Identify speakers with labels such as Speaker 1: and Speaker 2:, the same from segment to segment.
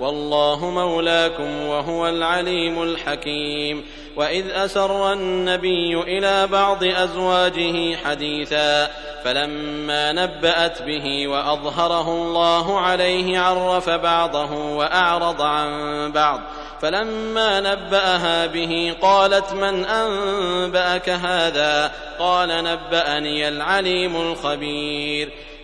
Speaker 1: والله مولاكم وهو العليم الحكيم واذ اسر النبي الى بعض ازواجه حديثا فلما نبات به واظهره الله عليه عرف بعضه واعرض عن بعض فلما نباها به قالت من انباك هذا قال نباني العليم الخبير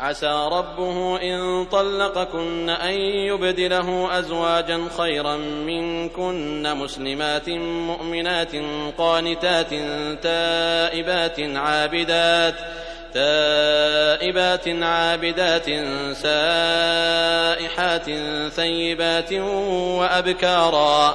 Speaker 1: عسى ربه إن طلقكن أن يبدله أزواجا خيرا منكن مسلمات مؤمنات قانتات تائبات عابدات تائبات عابدات سائحات ثيبات وأبكارا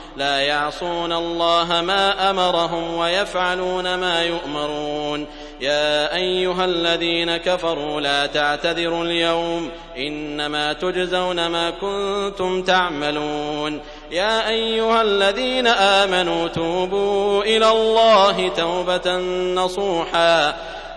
Speaker 1: لا يعصون الله ما امرهم ويفعلون ما يؤمرون يا ايها الذين كفروا لا تعتذروا اليوم انما تجزون ما كنتم تعملون يا ايها الذين امنوا توبوا الى الله توبه نصوحا